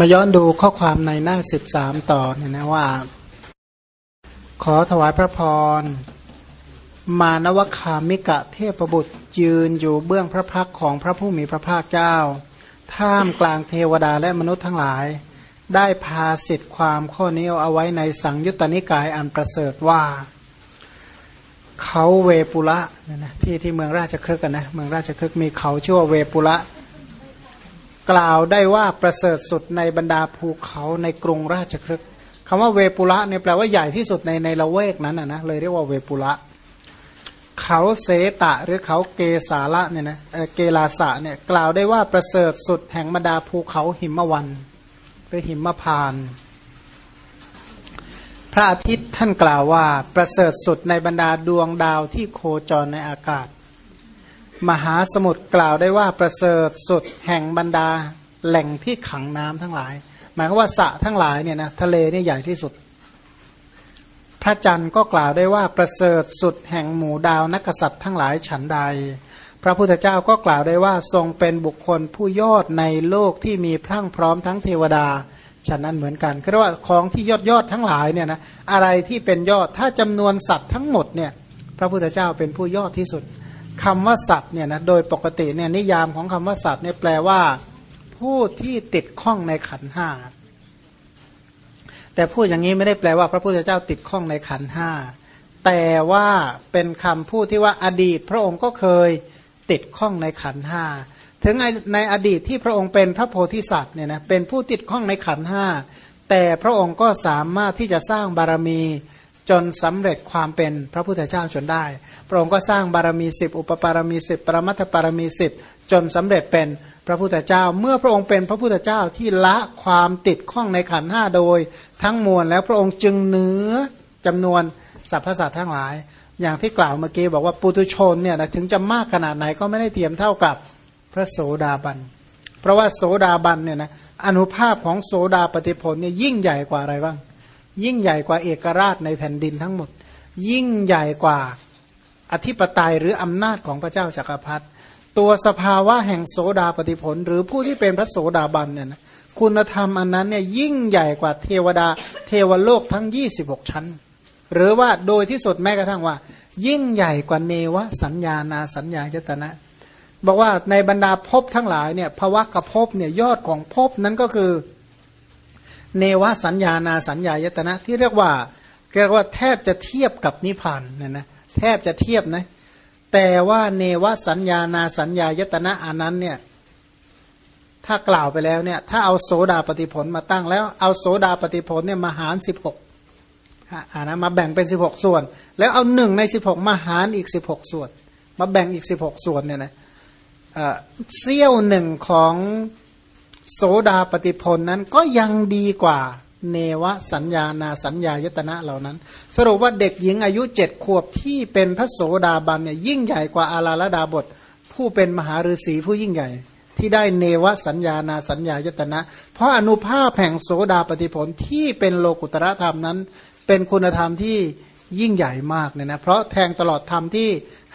มาย้อนดูข้อความในหน้าสิบสามต่อเนี่ยนะว่า ขอถวายพระพร มานวคามิกะเทพบุตรยืนอยู่เบื้องพระพักของพระผู้มีพระภาคเจ้า ท่ามกลางเทวดาและมนุษย์ทั้งหลาย ได้พาสิทธิความข้อนี้เอาไว้ในสังยุตตนิกายอันประเสริฐว่า เขาเวปุระเนี่ยนะที่ที่เมืองราชครึกกันนะเมืองราชครึกมีเขาชื่อว่าเวปุระ กล่าวได้ว่าประเสริฐสุดในบรรดาภูเขาในกรุงราชครึกคำว่าเวปุระเนี่ยแปลว่าใหญ่ที่สุดในในละเวกนั้นนะนะเลยเรียกว่าเวปุระเขาเสตะหรือเขาเกสาละเนี่ยนะเกลาสะเนี่ยกล่าวได้ว่าประเสริฐสุดแห่งบรรดาภูเขาหิมวันหรือหิมพาน พระอาทิตย์ท่านกล่าวว่าประเสริฐสุดในบรรดาดวงดาวที่โคจรในอากาศ มหาสมุทรกล่าวได้ว่าประเสริฐสุดแห่งบรรดาแหล่งที่ขังน้ำทั้งหลาย หมายความว่าสระทั้งหลายเนี่ยนะทะเลนี่ใหญ่ที่สุด พระจันทร์ก็กล่าวได้ว่าประเสริฐสุดแห่งหมู่ดาวนักษัตริย์ทั้งหลายฉันใด พระพุทธเจ้าก็กล่าวได้ว่าทรงเป็นบุคคลผู้ยอดในโลกที่มีพรั่งพร้อมทั้งเทวดาฉะนั้นเหมือนกันคือว่าของที่ยอดยอดทั้งหลายเนี่ยนะอะไรที่เป็นยอดถ้าจำนวนสัตว์ทั้งหมดเนี่ยพระพุทธเจ้าเป็นผู้ยอดที่สุด คำว่าสัตว์เนี่ยนะโดยปกติเนี่ยนิยามของคำว่าสัตว์เนี่ยแปลว่า ผู้ที่ติดข้องในขันห้าแต่พูดอย่างนี้ไม่ได้แปลว่าพระพุทธเจ้าติดข้องในขันห้าแต่ว่าเป็นคำพูดที่ว่าอดีต พระองค์ก็เคยติดข้องในขันห้าถึงในอดีตที่พระองค์เป็นพระโพธิสัตว์เนี่ยนะเป็นผู้ติดข้องในขันห้าแต่พระองค์ก็สามารถที่จะสร้างบารมี จนสำเร็จความเป็นพระพุทธเจ้าจนได้ พระองค์ก็สร้างบารมีสิบอุปปารมีสิบปรมัตถปารมีสิบจนสำเร็จเป็นพระพุทธเจ้า เมื่อพระองค์เป็นพระพุทธเจ้าที่ละความติดข้องในขันห้าโดย ทั้งมวลแล้วพระองค์จึงเนื้อจำนวนสรรพสัตว์ทั้งหลาย อย่างที่กล่าวเมื่อกี้บอกว่าปุตุชนเนี่ยถึงจะมากขนาดไหนก็ไม่ได้เทียมเท่ากับพระโสดาบัน เพราะว่าโสดาบันเนี่ยนะอนุภาพของโสดาปฏิผลเนี่ยยิ่งใหญ่กว่าอะไรบ้าง ยิ่งใหญ่กว่าเอกราชในแผ่นดินทั้งหมด ยิ่งใหญ่กว่าอธิปไตยหรืออำนาจของพระเจ้าจากักรพรรดิตัวสภาวะแห่งโสดาปฏิผล หรือผู้ที่เป็นพระโสดาบันเนี่ยนะคุณธรรมอันนั้นเนี่ยยิ่งใหญ่กว่าเทวดา เทวโลกทั้ง 26 ชั้น หรือว่าโดยที่สุดแม้กระทั่งว่า ยิ่งใหญ่กว่าเนวสัญญานาสัญญายตนะ บอกว่าในบรรดาภพทั้งหลายเนี่ยภวะกับภพเนี่ยยอดของภพนั้นก็คือ เนวสัญญานาสัญญายตนะที่เรียกว่าเรียกว่าแทบจะเทียบกับนิพพานเนี่ยนะแทบจะเทียบนะแต่ว่าเนวสัญญานาสัญญายตนะอันนั้นเนี่ยถ้ากล่าวไปแล้วเนี่ยถ้าเอาโสดาปฏิผลมาตั้งแล้วเอาโสดาปฏิผลเนี่ยมาหารสิบหกอ่านะมาแบ่งเป็นสิบหกส่วน แล้วเอาหนึ่งในสิบหกมาหารอีกสิบหกส่วน มาแบ่งอีกสิบหกส่วนเนี่ยนะเซี่ยวหนึ่งของ โสดาปฏิพลนั้นก็ยังดีกว่าเนวสัญญานาสัญญายตนะเหล่านั้น สรุปว่าเด็กหญิงอายุเจ็ดขวบที่เป็นพระโสดาบันเนี่ยยิ่งใหญ่กว่าอาราลดาบท ผู้เป็นมหาฤาษีผู้ยิ่งใหญ่ ที่ได้เนวสัญญานาสัญญายตนะ เพราะอนุภาพแห่งโสดาปฏิผลที่เป็นโลกุตระธรรมนั้น เป็นคุณธรรมที่ยิ่งใหญ่มากเนี่ยนะเพราะแทงตลอดธรรมที่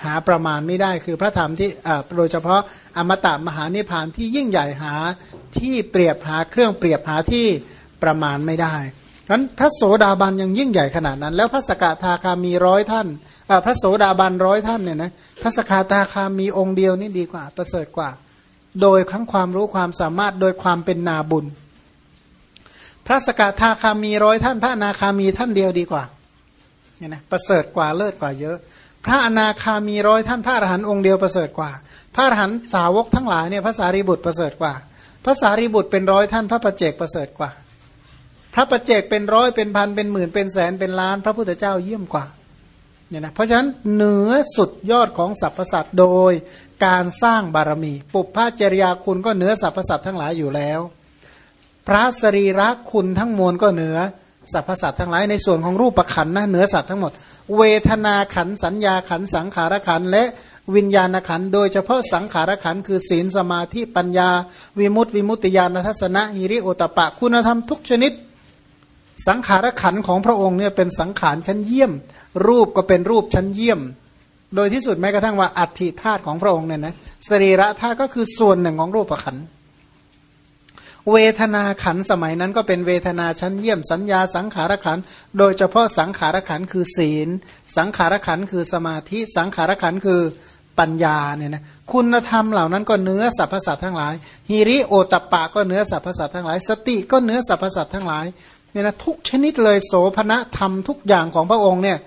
หาประมาณไม่ได้คือพระธรรมที่โดยเฉพาะอมตะมหานิพพานที่ยิ่งใหญ่หาที่เปรียบหาเครื่องเปรียบหาที่ประมาณไม่ได้นั้นพระโสดาบันยังยิ่งใหญ่ขนาดนั้น แล้วพระสกทาคามีร้อยท่านพระโสดาบันร้อยท่านเนี่ยนะพระสกทาคามีองค์เดียวนี่ดีกว่าประเสริฐกว่า โดยทั้งความรู้ความสามารถโดยความเป็นนาบุญ พระสกทาคามีร้อยท่าน พระนาคามีท่านเดียวดีกว่าเนี่ยนะประเสริฐกว่าเลิศกว่าเยอะ ระอนาคามีร้อยท่านพระอรหันต์องค์เดียวประเสริฐกว่า พระอรหันต์สาวกทั้งหลายเนี่ยพระสารีบุตรประเสริฐกว่า พระสารีบุตรเป็นร้อยท่านพระประเจกประเสริฐกว่า พระประเจกเป็นร้อยเป็นพันเป็นหมื่นเป็นแสนเป็นล้าน พระพุทธเจ้าเยี่ยมกว่าเนี่ยนะเพราะฉะนั้นเหนือสุดยอดของสรรพสัตว์โดยการสร้างบารมี ปุพพจริยาคุณก็เหนือสรรพสัตว์ทั้งหลายอยู่แล้ว พระสรีระคุณทั้งมวลก็เหนือสรรพสัตว์ทั้งหลายในส่วนของรูปประคันนะเหนือสัตว์ทั้งหมด เวทนาขันสัญญาขันสังขารขันและวิญญาณขันโดยเฉพาะสังขารขันคือศีลสมาธิปัญญา วิมุตติวิมุตติญาณทัศนะหิริโอตปะคุณธรรมทุกชนิด สังขารขันของพระองค์เนี่ยเป็นสังขารชั้นเยี่ยม รูปก็เป็นรูปชั้นเยี่ยม โดยที่สุดแม้กระทั่งว่าอัฐิธาตุของพระองค์เนี่ยนะสรีระธาตุก็คือส่วนหนึ่งของรูปขัน เวทนาขันสมัยนั้นก็เป็นเวทนาชั้นเยี่ยมสัญญาสังขารขัน โดยเฉพาะสังขารขันคือศีล สังขารขันคือสมาธิ สังขารขันคือปัญญาเนี่ยนะคุณธรรมเหล่านั้นก็เนื้อสรรพสัตว์ทั้งหลายฮิริโอตปะก็เนื้อสรรพสัตว์ทั้งหลาย สติก็เนื้อสรรพสัตว์ทั้งหลายเนี่ยนะทุกชนิดเลยโสภณธรรมทุกอย่างของพระองค์เนี่ย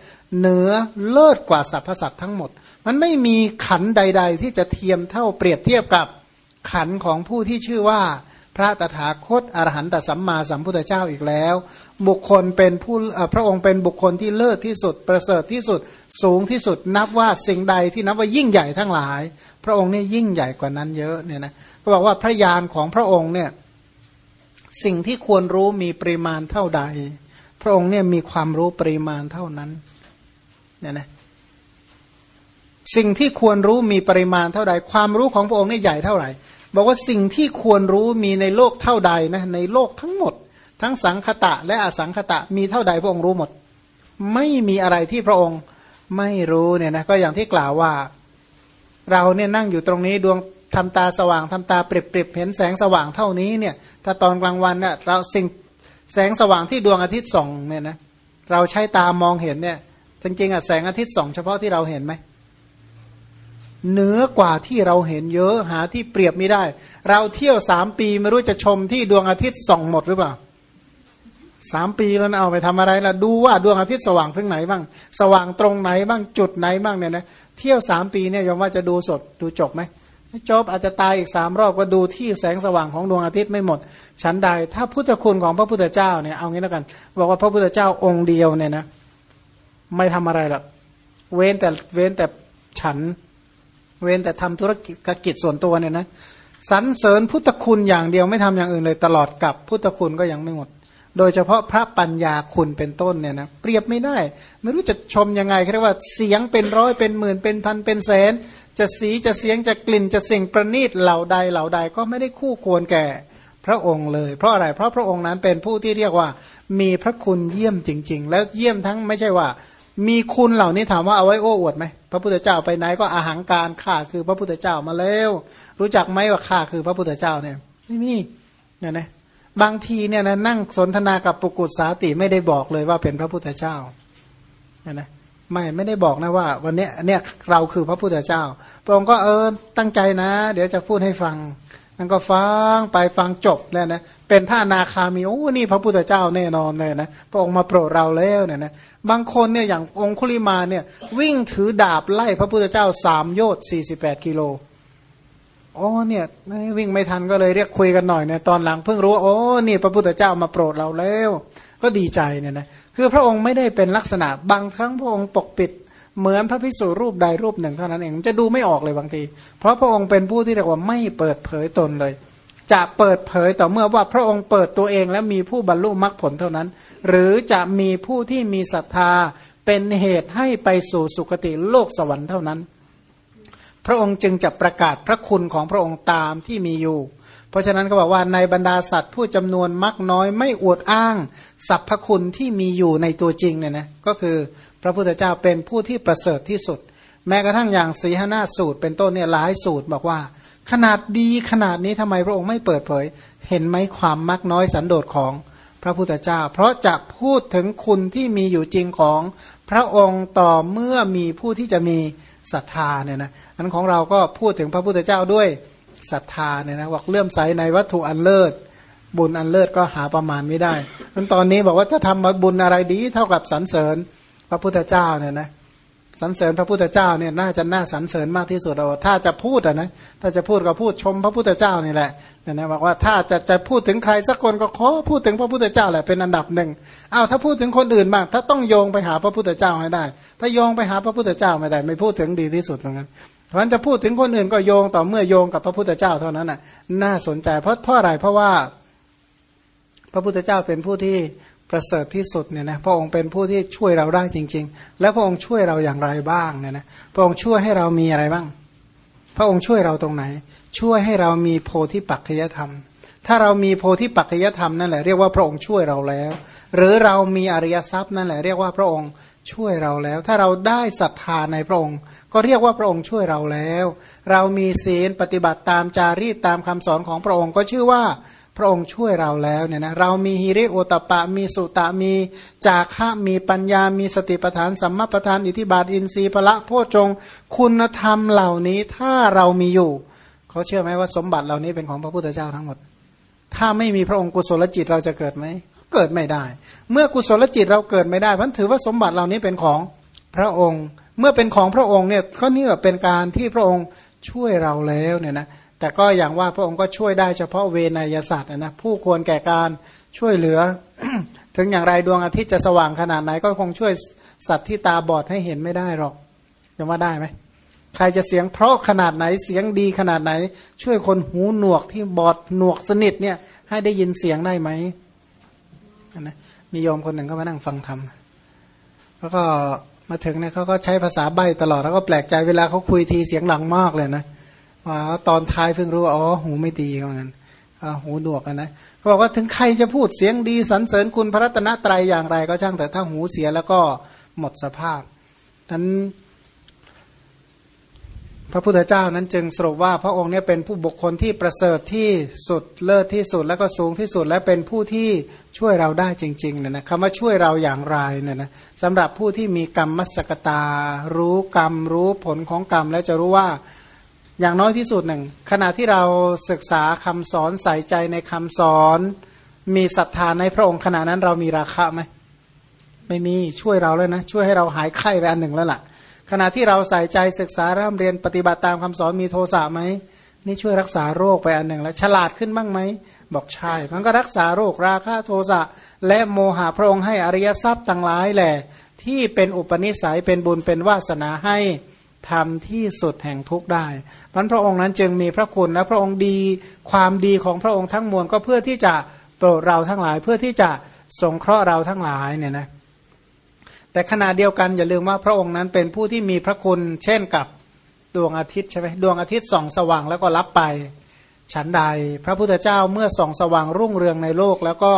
เนื้อเลิศกว่าสรรพสัตว์ทั้งหมด มันไม่มีขันใด ๆ ที่จะเทียมเท่าเปรียบเทียบกับขันของผู้ที่ชื่อว่า พระตถาคตอรหันตสัมมาสัมพุทธเจ้าอีกแล้ว บุคคลเป็นผู้พระองค์เป็นบุคคลที่เลิศที่สุด ประเสริฐที่สุด สูงที่สุด นับว่าสิ่งใดที่นับว่ายิ่งใหญ่ทั้งหลาย พระองค์เนี่ยยิ่งใหญ่กว่านั้นเยอะเนี่ยนะก็บอกว่าพระญาณของพระองค์เนี่ยสิ่งที่ควรรู้มีปริมาณเท่าใด พระองค์เนี่ยมีความรู้ปริมาณเท่านั้นเนี่ยนะสิ่งที่ควรรู้มีปริมาณเท่าใด ความรู้ของพระองค์นี่ใหญ่เท่าไหร่ บอกว่าสิ่งที่ควรรู้มีในโลกเท่าใดนะในโลกทั้งหมด ทั้งสังคตะและอสังคตะมีเท่าใดพระองค์รู้หมด ไม่มีอะไรที่พระองค์ไม่รู้เนี่ยนะก็อย่างที่กล่าวว่า เราเนี่ยนั่งอยู่ตรงนี้ดวงทำตาสว่างทำตาเปรียบๆเห็นแสงสว่างเท่านี้เนี่ยถ้าตอนกลางวันเนี่ยเราสิ่งแสงสว่างที่ดวงอาทิตย์ส่องเนี่ยนะเราใช้ตามองเห็นเนี่ยจริงๆอะแสงอาทิตย์ส่องเฉพาะที่เราเห็นไหม เหนือกว่าที่เราเห็นเยอะหาที่เปรียบไม่ได้ เราเที่ยวสามปีไม่รู้จะชมที่ดวงอาทิตย์ส่องหมดหรือเปล่าสามปีแล้วเอาไปทำอะไรล่ะดูว่าดวงอาทิตย์สว่างทึ่งไหนบ้าง สว่างตรงไหนบ้างจุดไหนบ้างเนี่ยนะเที่ยวสามปีเนี่ยยอมว่าจะดูสดดูจบไหมจบอาจจะตายอีกสามรอบก็ดูที่แสงสว่างของดวงอาทิตย์ไม่หมดฉันใด ถ้าพุทธคุณของพระพุทธเจ้าเนี่ยเอางี้แล้วกัน บอกว่าพระพุทธเจ้าองค์เดียวเนี่ยนะ ไม่ทำอะไรหรอกเว้นแต่เว้นแต่ฉัน เว้นแต่ทำธุรกิจส่วนตัวเนี่ยนะสรรเสริญพุทธคุณอย่างเดียวไม่ทำอย่างอื่นเลยตลอดกับพุทธคุณก็ยังไม่หมด โดยเฉพาะพระปัญญาคุณเป็นต้นเนี่ยนะเปรียบไม่ได้ ไม่รู้จะชมยังไงเรียกว่าเสียงเป็นร้อยเป็นหมื่นเป็นพันเป็นแสน จะสีจะเสียงจะกลิ่นจะสิ่งประณีตเหล่าใดเหล่าใดก็ไม่ได้คู่ควรแก่พระองค์เลย เพราะอะไรเพราะพระองค์นั้นเป็นผู้ที่เรียกว่ามีพระคุณเยี่ยมจริง ๆ แล้วเยี่ยมทั้งไม่ใช่ว่า มีคุณเหล่านี้ถามว่าเอาไว้โอ้อวดไหมพระพุทธเจ้าไปไหนก็อาหางการข้าคือพระพุทธเจ้ามาแล้ว รู้จักไหมว่าข้าคือพระพุทธเจ้าเนี่ยไม่มีเนี่ยนะบางทีเนี่ยนะนั่งสนทนากับปุกุศสาติไม่ได้บอกเลยว่าเป็นพระพุทธเจ้าเนี่ยนะไม่ไม่ได้บอกนะว่า วันนี้เนี่ยเราคือพระพุทธเจ้าพระองค์ก็เออตั้งใจนะ เดี๋ยวจะพูดให้ฟัง มันก็ฟังไปฟังจบแล้วนะเป็นท่านาคามีโอ้นี่พระพุทธเจ้าแน่นอนเลยนะพระองค์มาโปรดเราแล้วเนี่ยนะบางคนเนี่ยอย่างองคุลิมาเนี่ย วิ่งถือดาบไล่พระพุทธเจ้าสามโยชน์สี่สิบแปดกิโลอ๋อเนี่ยวิ่งไม่ทันก็เลยเรียกคุยกันหน่อยเนี่ยตอนหลังเพิ่งรู้โอ้นี่พระพุทธเจ้ามาโปรดเราแล้ว ก็ดีใจเนี่ยนะคือพระองค์ไม่ได้เป็นลักษณะบางครั้งพระองค์ปกปิด เหมือนพระพิสุรูปใดรูปหนึ่งเท่านั้นเองจะดูไม่ออกเลยบางที เพราะพระองค์เป็นผู้ที่เรียกว่าไม่เปิดเผยตนเลย จะเปิดเผยต่อเมื่อว่าพระองค์เปิดตัวเองและมีผู้บรรลุมรรคผลเท่านั้น หรือจะมีผู้ที่มีศรัทธาเป็นเหตุให้ไปสู่สุคติโลกสวรรค์เท่านั้น พระองค์จึงจะประกาศพระคุณของพระองค์ตามที่มีอยู่ เพราะฉะนั้นก็บอกว่าในบรรดาสัตว์ผู้จำนวนมักน้อยไม่อวดอ้างสรรพคุณที่มีอยู่ในตัวจริงเนี่ยนะก็คือ พระพุทธเจ้าเป็นผู้ที่ประเสริฐที่สุด แม้กระทั่งอย่างสีหนาสูตร เป็นต้นเนี่ยหลายสูตรบอกว่า ขนาดดีขนาดนี้ทำไมพระองค์ไม่เปิดเผย เห็นไหมความมักน้อยสันโดษของพระพุทธเจ้า เพราะจะพูดถึงคุณที่มีอยู่จริงของพระองค์ต่อเมื่อมีผู้ที่จะมีศรัทธาเนี่ยนะอันของเราก็พูดถึงพระพุทธเจ้าด้วยศรัทธาเนี่ยนะว่าเลื่อมใสในวัตถุอันเลิศบุญอันเลิศก็หาประมาณไม่ได้ตอนนี้บอกว่าจะทำบุญอะไรดีเท่ากับสรรเสริญ พระพุทธเจ้าเนี่ยนะสรรเสริญพระพุทธเจ้าเนี่ยน่าจะน่าสรรเสริญมากที่สุดเราถ้าจะพูดอะนะถ้าจะพูดก็พูดชมพระพุทธเจ้านี่แหละเนี่ยนะบอกว่าถ้าจะจะพูดถึงใครสักคนก็ขอพูดถึงพระพุทธเจ้าแหละเป็นอันดับหนึ่งอ้าวถ้าพูดถึงคนอื่นบ้างถ้าต้องโยงไปหาพระพุทธเจ้าให้ได้ ถ้าโยงไปหาพระพุทธเจ้าไม่ได้ ไม่พูดถึงดีที่สุดเหมือนกันเพราะจะพูดถึงคนอื่นก็โยงต่อเมื่อโยงกับพระพุทธเจ้าเท่านั้นน่ะน่าสนใจเพราะเพราะอะไรเพราะว่า พระพุทธเจ้าเป็นผู้ที่ ประเสริฐที่สุดเนี่ยนะพระองค์เป็นผู้ที่ช่วยเราได้จริง ๆ และพระองค์ช่วยเราอย่างไรบ้างเนี่ยนะพระองค์ช่วยให้เรามีอะไรบ้าง พระองค์ช่วยเราตรงไหน ช่วยให้เรามีโพธิปัจจยธรรม ถ้าเรามีโพธิปัจจยธรรมนั่นแหละเรียกว่าพระองค์ช่วยเราแล้ว หรือเรามีอริยทรัพย์นั่นแหละเรียกว่าพระองค์ช่วยเราแล้ว ถ้าเราได้ศรัทธาในพระองค์ ก็เรียกว่าพระองค์ช่วยเราแล้ว เรามีศีลปฏิบัติตามจารีตตามคำสอนของพระองค์ก็ชื่อว่า พระองค์ช่วยเราแล้วเนี่ยนะเรามีฮิริโอตปะ มีสุตะมีจาคะมีปัญญา มีสติปัฏฐานสัมมาปัฏฐานอิทิบาทอินทรีย์พละโพชงคุณธรรมเหล่านี้ถ้าเรามีอยู่ เขาเชื่อไหมว่าสมบัติเหล่านี้เป็นของพระพุทธเจ้าทั้งหมด ถ้าไม่มีพระองค์กุศลจิตเราจะเกิดไหมเกิดไม่ได้ เมื่อกุศลจิตเราเกิดไม่ได้พันถือว่าสมบัติเหล่านี้เป็นของพระองค์ เมื่อเป็นของพระองค์เนี่ยก็นี่แบบเป็นการที่พระองค์ช่วยเราแล้วเนี่ยนะ แต่ก็อย่างว่าพระองค์ก็ช่วยได้เฉพาะเวนยศาสตร์นะผู้ควรแก่การช่วยเหลือ ถึงอย่างไรดวงอาทิตย์จะสว่างขนาดไหนก็คงช่วยสัตว์ที่ตาบอดให้เห็นไม่ได้หรอกจะว่าได้ไหมใครจะเสียงเพราะขนาดไหนเสียงดีขนาดไหน ช่วยคนหูหนวกที่บอดหนวกสนิทเนี่ย ให้ได้ยินเสียงได้ไหมนะมีโยมคนหนึ่งก็มานั่งฟังธรรมแล้วก็มาถึงเนี่ยเขาก็ใช้ภาษาใบตลอดแล้วก็แปลกใจเวลาเขาคุยทีเสียงหลังมากเลยนะ ว่าตอนท้ายเพิ่งรู้อ๋อหูไม่ดีเหมือนกันหูดวกนะเขาบอกว่าถึงใครจะพูดเสียงดีสรรเสริญคุณพระรัตนตรัยอย่างไร ก็ช่างแต่ถ้าหูเสียแล้วก็หมดสภาพนั้นพระพุทธเจ้านั้นจึงสรุปว่าพระองค์เนี่ยเป็นผู้บุคคลที่ประเสริฐที่สุดเลิศที่สุดแล้วก็สูงที่สุด และเป็นผู้ที่ช่วยเราได้จริงๆเนี่ยนะคำว่าช่วยเราอย่างไรเนี่ยนะสำหรับผู้ที่มีกรรมมัสกตา รู้กรรมรู้ผลของกรรม แล้วจะรู้ว่า อย่างน้อยที่สุดหนึ่งขณะที่เราศึกษาคำสอนใส่ใจในคำสอน มีศรัทธาในพระองค์ขณะนั้นเรามีราคาไหมไม่มีช่วยเราเลยนะช่วยให้เราหายไข้ไปอันหนึ่งแล้วล่ะ ขณะที่เราใส่ใจศึกษาเริ่มเรียนปฏิบัติตามคำสอนมีโทสะไหมนี่ช่วยรักษาโรคไปอันหนึ่งแล้ว ฉลาดขึ้นบ้างไหมบอกใช่มันก็รักษาโรคราคะโทสะและโมหะพระองค์ให้อริยทรัพย์ต่างหลายแหละที่เป็นอุปนิสัยเป็นบุญเป็นวาสนาให้ ทำที่สุดแห่งทุกได้พันพระองค์นั้นจึงมีพระคุณและพระองค์ดีความดีของพระองค์ทั้งมวลก็เพื่อที่จะโปรดเราทั้งหลาย เพื่อที่จะสงเคราะห์เราทั้งหลายเนี่ยนะแต่ขณะเดียวกันอย่าลืมว่าพระองค์นั้นเป็นผู้ที่มีพระคุณ เช่นกับดวงอาทิตย์ใช่ไหมดวงอาทิตย์ส่องสว่างแล้วก็รับไป ฉันใด พระพุทธเจ้าเมื่อส่องสว่างรุ่งเรืองในโลกแล้วก็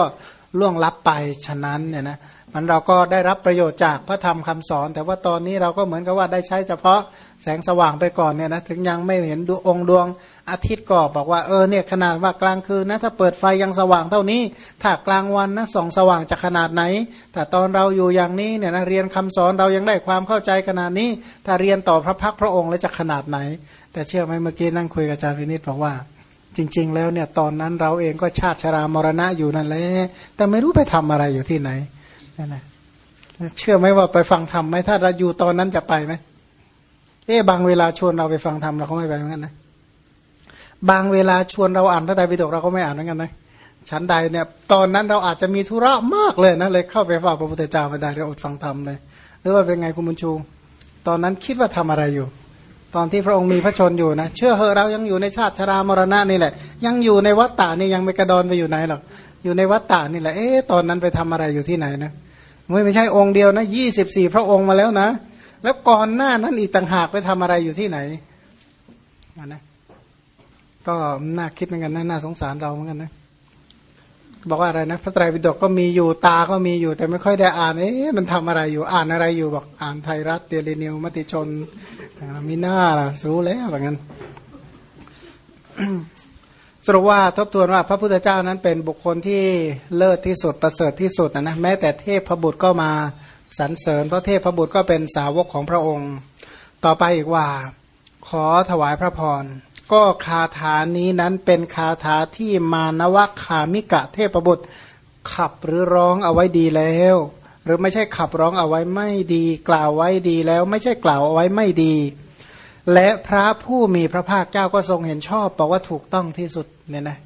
ล่วงลับไปฉะนั้นเนี่ยนะ มันเราก็ได้รับประโยชน์จากพระธรรมคำสอน แต่ว่าตอนนี้เราก็เหมือนกับว่าได้ใช้เฉพาะแสงสว่างไปก่อนเนี่ยนะถึงยังไม่เห็นดูองค์ดวงอาทิตย์ก็บอกว่าเออเนี่ยขนาดว่ากลางคืนนะถ้าเปิดไฟยังสว่างเท่านี้ ถ้ากลางวันนะส่องสว่างจะขนาดไหน แต่ตอนเราอยู่อย่างนี้เนี่ยนะเรียนคำสอนเรายังได้ความเข้าใจขนาดนี้ ถ้าเรียนต่อพระพักพระองค์แล้วจะขนาดไหน แต่เชื่อไหมเมื่อกี้นั่งคุยกับอาจารย์วินิตบอกว่าจริง ๆ แล้วเนี่ยตอนนั้นเราเองก็ชาติชรามรณะอยู่นั่นแหละแต่ไม่รู้ไปทำอะไรอยู่ที่ไหน นั่นะเชื่อไหมว่าไปฟังธรรมไหมถ้าเราอยู่ตอนนั้นจะไปไหมเอ๊บางเวลาชวนเราไปฟังธรรมเราก็ไม่ไปเหมือนกันนะบางเวลาชวนเราอ่านพระไตรปิฎกเราก็ไม่อ่านเหมือนกันนะชั้นใดเนี่ยตอนนั้นเราอาจจะมีธุระมากเลยนะเลยเข้าไปฝ่าพระพุทธเจ้าไม่ได้เราอดฟังธรรมเลย หรือว่าเป็นไงคุณบุญชู ตอนนั้นคิดว่าทำอะไรอยู่ ตอนที่พระองค์มีพระชนอยู่นะเชื่อเหอะเรายังอยู่ในชาติชรามรณะนี่แหละ ยังอยู่ในวัฏฏานี่ยังไม่กระดอนไปอยู่ไหนหรอกอยู่ในวัฏฏานี่แหละเอ๊ะตอนนั้นไปทำอะไรอยู่ที่ไหนนะ ไม่ไม่ใช่องค์เดียวนะยี่สิบสี่พระองค์มาแล้วนะ แล้วก่อนหน้านั้นอีกต่างหากไปทำอะไรอยู่ที่ไหนมานะก็น่าคิดเหมือนกันนะน่าสงสารเราเหมือนกันนะบอกว่าอะไรนะพระไตรปิฎกก็มีอยู่ตาก็มีอยู่ แต่ไม่ค่อยได้อ่านเอ๊ะมันทำอะไรอยู่อ่านอะไรอยู่บอกอ่านไทยรัฐเดลินิวมติชนมีหน้าล่ะรู้แล้วแบบนั้น สรุปว่าทบทวนว่าพระพุทธเจ้านั้นเป็นบุคคลที่เลิศที่สุดประเสริฐที่สุดนะนะแม้แต่เทพพบุตรก็มาสรรเสริญเพราะเทพพบุตรก็เป็นสาวกของพระองค์ ต่อไปอีกว่า ขอถวายพระพรก็คาถานี้นั้นเป็นคาถาที่มานวคามิกะเทพบุตร ขับหรือร้องเอาไว้ดีแล้ว หรือไม่ใช่ขับร้องเอาไว้ไม่ดี กล่าวไว้ดีแล้ว ไม่ใช่กล่าวเอาไว้ไม่ดี และพระผู้มีพระภาคเจ้าก็ทรงเห็นชอบบอกว่าถูกต้องที่สุดเนี่ยนะ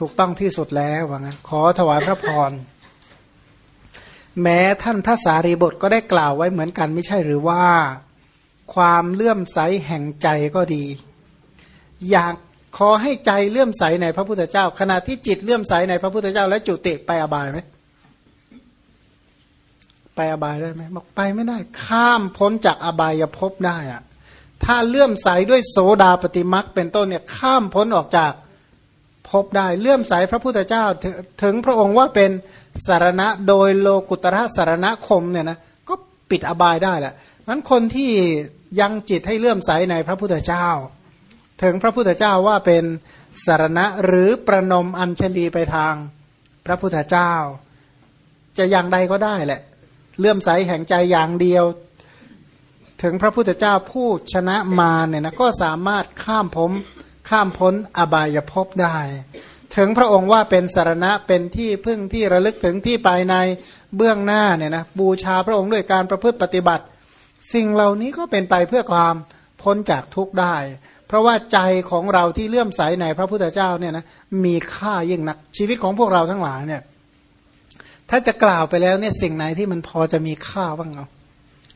ถูกต้องที่สุดแล้วว่างั้นขอถวายพระพรแม้ท่านพระสารีบทก็ได้กล่าวไว้เหมือนกันไม่ใช่หรือว่า ความเลื่อมใสแห่งใจก็ดี อยากขอให้ใจเลื่อมใสในพระพุทธเจ้า ขณะที่จิตเลื่อมใสในพระพุทธเจ้า และจุติไปอบายไหมไปอบายได้ไหมบอกไปไม่ได้ ข้ามพ้นจากอบายภพได้อะ ถ้าเลื่อมใสด้วยโสดาปฏิมักเป็นต้นเนี่ยข้ามพ้นออกจากพบได้เลื่อมใสพระพุทธเจ้าถึงพระองค์ว่าเป็นสารณะโดยโลกุตระสารณคมเนี่ยนะก็ปิดอบายได้แหละนั้นคนที่ยังจิตให้เลื่อมใสในพระพุทธเจ้า ถึงพระพุทธเจ้าว่าเป็นสารณะหรือประนมอัญชลีไปทางพระพุทธเจ้า จะอย่างใดก็ได้แหละ เลื่อมใสแห่งใจอย่างเดียว ถึงพระพุทธเจ้าผู้ชนะมาเนี่ยนะก็สามารถข้ามพ้นข้ามพ้นอบายภพได้ ถึงพระองค์ว่าเป็นสารณะเป็นที่พึ่งที่ระลึกถึงที่ภายในเบื้องหน้าเนี่ยนะบูชาพระองค์ด้วยการประพฤติปฏิบัติ สิ่งเหล่านี้ก็เป็นไปเพื่อความพ้นจากทุกข์ได้ เพราะว่าใจของเราที่เลื่อมใสในพระพุทธเจ้าเนี่ยนะมีค่ายิ่งนักชีวิตของพวกเราทั้งหลายเนี่ยถ้าจะกล่าวไปแล้วเนี่ยสิ่งไหนที่มันพอจะมีค่าบ้างเอา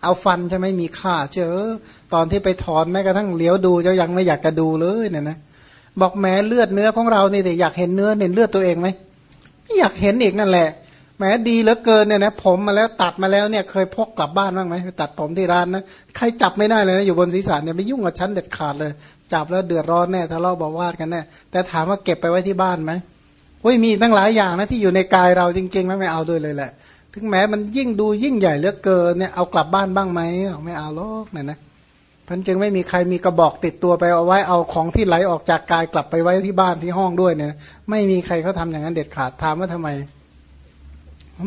เอาฟันใช่ไหมมีค่าเจอตอนที่ไปถอนแม้กระทั่งเลี้ยวดูเจ้ายังไม่อยากจะดูเลยเนี่ยนะบอกแม้เลือดเนื้อของเรานี่แต่อยากเห็นเนื้อเห็นเลือดตัวเองไหมไม่อยากเห็นอีกนั่นแหละแม้ดีเหลือเกินเนี่ยนะผมมาแล้วตัดมาแล้วเนี่ยเคยพกกลับบ้านบ้างไหมตัดผมที่ร้านนะใครจับไม่ได้เลยนะอยู่บนศีรษะเนี่ยไม่ยุ่งกับฉันเด็ดขาดเลย จับแล้วเดือดร้อนแน่ทะเลาะบอกวาดกันแน่แต่ถามว่าเก็บไปไว้ที่บ้านไหมโอ้ยมีตั้งหลายอย่างนะที่อยู่ในกายเราจริงๆแล้วไม่เอาด้วยเลยแหละ ถึงแม้มันยิ่งดูยิ่งใหญ่เหลือเกินเนี่ยเอากลับบ้านบ้างไหมไม่เอาหรอกเนี่ยนะพันจึงไม่มีใครมีกระบอกติดตัวไปเอาไว้เอาของที่ไหลออกจากกายกลับไปไว้ที่บ้านที่ห้องด้วยเนี่ย ไม่มีใครเขาทาอย่างนั้นเด็ดขาดถามว่าทำไม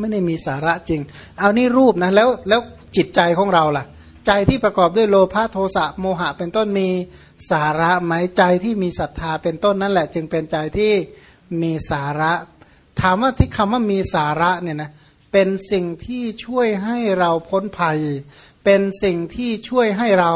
ไม่ได้มีสาระจริง เอานี่รูปนะแล้วแล้วจิตใจของเราล่ะ ใจที่ประกอบด้วยโลภะโทสะโมหะ เป็นต้นมีสาระไหมใจที่มีศรัทธาเป็นต้นนั่นแหละ จึงเป็นใจที่มีสาระ ถามว่าที่คำว่ามีสาระเนี่ยนะ เป็นสิ่งที่ช่วยให้เราพ้นภัย เป็นสิ่งที่ช่วยให้เรา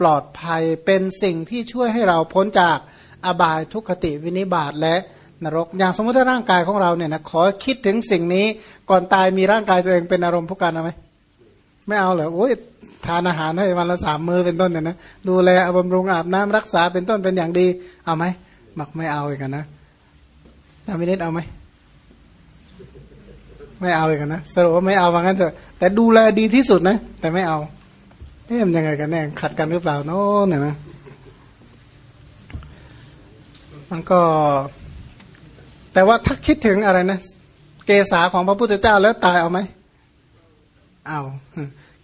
ปลอดภัย เป็นสิ่งที่ช่วยให้เราพ้นจากอบายทุกขติวินิบาตและนรก อย่างสมมติถ้าร่างกายของเราเนี่ยนะขอคิดถึงสิ่งนี้ก่อนตายมีร่างกายตัวเองเป็นอารมณ์ผู้การเอาไหมไม่เอาเหรอโอ้ยทานอาหารให้วันละสามมือเป็นต้นเนี่ยนะดูแลบำรุงอาบน้ำรักษาเป็นต้นเป็นอย่างดี เอาไหมมักไม่เอาอีกนะทำไม่ได้เอาไหม ไม่เอาอีกนะสรุปว่าไม่เอาว่างั้นเถอะแต่ดูแลดีที่สุดนะ แต่ไม่เอาเอ๊ะมันยังไงกันแน่ขัดกันหรือเปล่าโน้เนี่ยนะมันก็ แต่ว่าถ้าคิดถึงอะไรนะเกษาของพระพุทธเจ้าแล้วตายเอาไหมเอา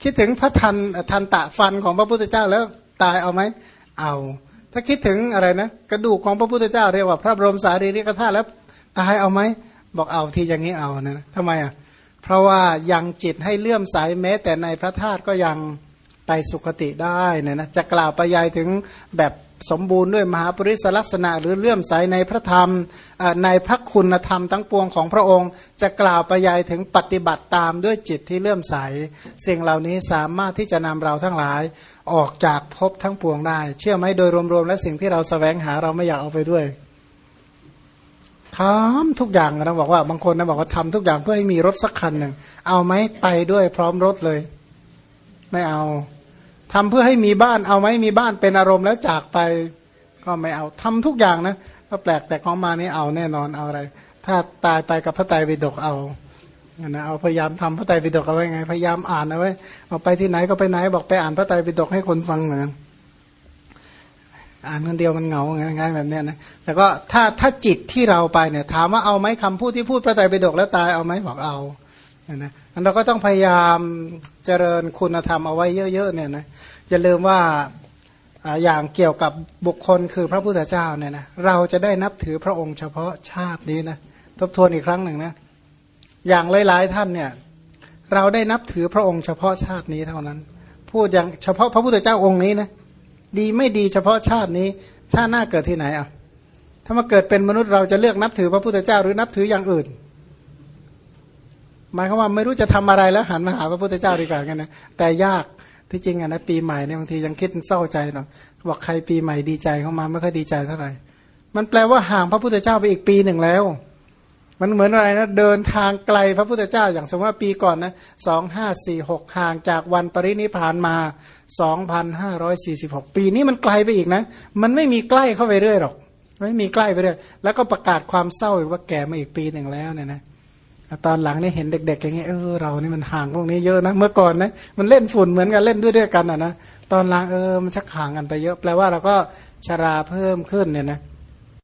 คิดถึงพระทันทันตะฟันของพระพุทธเจ้าแล้วตายเอาไหมเอา ถ้าคิดถึงอะไรนะกระดูกของพระพุทธเจ้าเรียกว่าพระบรมสารีริกธาตุแล้วตายเอาไหม บอกเอาที่อย่างนี้เอานะทำไมอะเพราะว่ายังจิตให้เลื่อมใสแม้ แต่ในพระธาตุก็ยังไปสุคติได้นะนะจะกล่าวไปยายถึงแบบสมบูรณ์ด้วยมหาปริศลักษณะ หรือเลื่อมใสในพระธรรมในพระคุณธรรมทั้งปวงของพระองค์ จะกล่าวไปยายถึงปฏิบัติตามด้วยจิตที่เลื่อมใสสิ่งเหล่านี้สามารถที่จะนำเราทั้งหลายออกจากภพทั้งปวงได้ เชื่อไหมโดยรวมๆและสิ่งที่เราสแสวงหาเราไม่อยากเอาไปด้วย ทำทุกอย่างนะบอกว่าบางคนนะบอกว่าทำทุกอย่างเพื่อให้มีรถสักคันหนึ่งเอาไหมไปด้วยพร้อมรถเลย ไม่เอาทำเพื่อให้มีบ้านเอาไหมมีบ้านเป็นอารมณ์แล้วจากไป ก็ไม่เอาทำทุกอย่างนะก็แปลกแต่ของมานี่เอาแน่นอนเอาอะไร ถ้าตายไปกับพระไตรปิฎกเอานะเอาพยายามทำพระไตรปิฎกเอาไว้ไง พยายามอ่านเอาไว้เอาไปที่ไหนก็ไปไหนบอกไปอ่านพระไตรปิฎกให้คนฟังเหมือนกัน อ่านคนเดียวมันเหงาง่ายแบบเนี้ยนะแต่ก็ถ้าถ้าจิตที่เราไปเนี่ย ถามว่าเอาไหมคำพูดที่พูดพระไตรปิฎกแล้วตายเอาไหมบอกเอานะเราก็ต้องพยายามเจริญคุณธรรมเอาไว้เยอะๆเนี่ยนะจะลืมว่าอย่างเกี่ยวกับบุคคลคือพระพุทธเจ้าเนี่ยนะเราจะได้นับถือพระองค์เฉพาะชาตินี้นะทบทวนอีกครั้งหนึ่งนะอย่างหลายๆท่านเนี่ยเราได้นับถือพระองค์เฉพาะชาตินี้เท่านั้น พูดอย่างเฉพาะพระพุทธเจ้าองค์นี้นะ ดีไม่ดีเฉพาะชาตินี้ ชาติหน้าเกิดที่ไหนอะ ถ้ามาเกิดเป็นมนุษย์เราจะเลือกนับถือพระพุทธเจ้าหรือนับถืออย่างอื่น หมายความว่าไม่รู้จะทำอะไรแล้วหันมาหาพระพุทธเจ้าดีกว่ากันนะแต่ยากที่จริงอะนะปีใหม่เนี่ยบางทียังคิดเศร้าใจหรอกบอกใครปีใหม่ดีใจเข้ามาไม่ค่อยดีใจเท่าไหร่มันแปลว่าห่างพระพุทธเจ้าไปอีกปีหนึ่งแล้ว มันเหมือนอะไรนะเดินทางไกลพระพุทธเจ้าอย่างสมมติว่าปีก่อนนะสองห้าสี่หกห่างจากวันปรินิพานมาสองพันห้าร้อยสี่สิบหกปีนี้มันไกลไปอีกนะ มันไม่มีใกล้เข้าไปเรื่อยหรอก ไม่มีใกล้ไปเรื่อยแล้วก็ประกาศความเศร้าว่าแก่มาอีกปีหนึ่งแล้วเนี่ยนะตอนหลังนี่เห็นเด็ก ๆ อย่างเงี้ยเออเรานี่มันห่างพวกนี้เยอะนะเมื่อก่อนนะมันเล่นฝุ่นเหมือนกันเล่นด้วยด้วยกันอะนะตอนหลังเออมันชักห่างกันไปเยอะแปลว่าเราก็ชราเพิ่มขึ้นเนี่ยนะเ